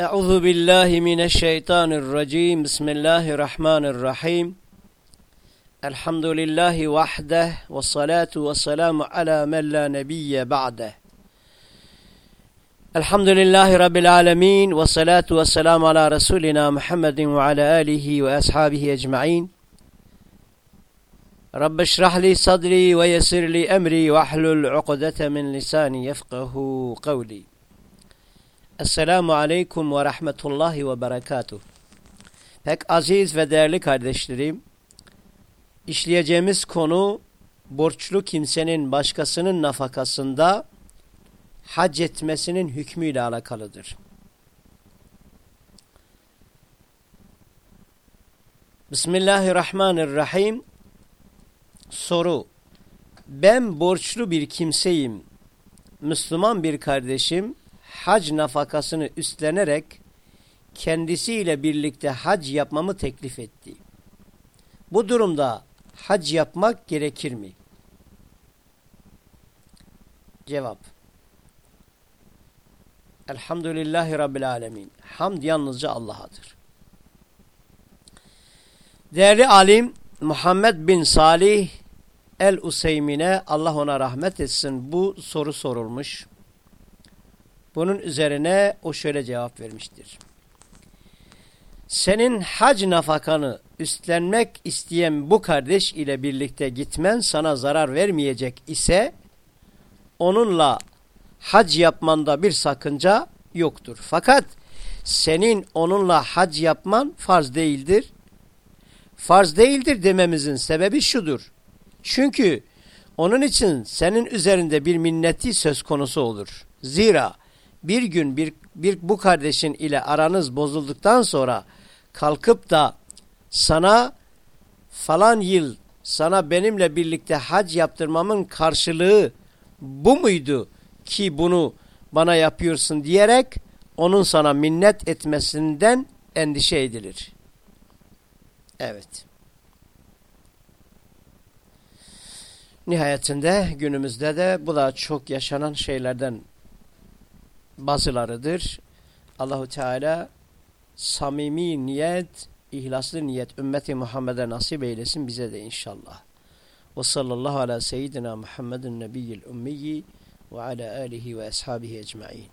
أعوذ بالله من الشيطان الرجيم. بسم الله الرحمن الرحيم. الحمد لله وحده والصلاة والسلام على من لا نبي بعده. الحمد لله رب العالمين والصلاة والسلام على رسولنا محمد وعلى آله وأصحابه أجمعين. رب اشرح لي صدري ويسر لي أمري واحلل عقدة من لساني يفقه قولي Esselamu Aleyküm ve Rahmetullahi ve Berekatuh. Pek aziz ve değerli kardeşlerim, işleyeceğimiz konu borçlu kimsenin başkasının nafakasında hac etmesinin hükmüyle alakalıdır. Bismillahirrahmanirrahim. Soru. Ben borçlu bir kimseyim. Müslüman bir kardeşim hac nafakasını üstlenerek kendisiyle birlikte hac yapmamı teklif etti. Bu durumda hac yapmak gerekir mi? Cevap. Elhamdülillahi Rabbil Alemin. Hamd yalnızca Allah'adır. Değerli alim Muhammed bin Salih el-Useymin'e Allah ona rahmet etsin bu soru sorulmuş. Bunun üzerine o şöyle cevap vermiştir. Senin hac nafakanı üstlenmek isteyen bu kardeş ile birlikte gitmen sana zarar vermeyecek ise onunla hac yapmanda bir sakınca yoktur. Fakat senin onunla hac yapman farz değildir. Farz değildir dememizin sebebi şudur. Çünkü onun için senin üzerinde bir minneti söz konusu olur. Zira bir gün bir, bir bu kardeşin ile aranız bozulduktan sonra kalkıp da sana falan yıl sana benimle birlikte hac yaptırmamın karşılığı bu muydu ki bunu bana yapıyorsun diyerek onun sana minnet etmesinden endişe edilir. Evet. Nihayetinde günümüzde de bu da çok yaşanan şeylerden bazılarıdır. Allahu Teala samimi niyet, ihlaslı niyet ümmeti Muhammed'e nasip eylesin bize de inşallah. Ve sallallahu ala seyyidina Muhammedin nebiyyil ummiyi ve ala alihi ve ashabihi ecmain.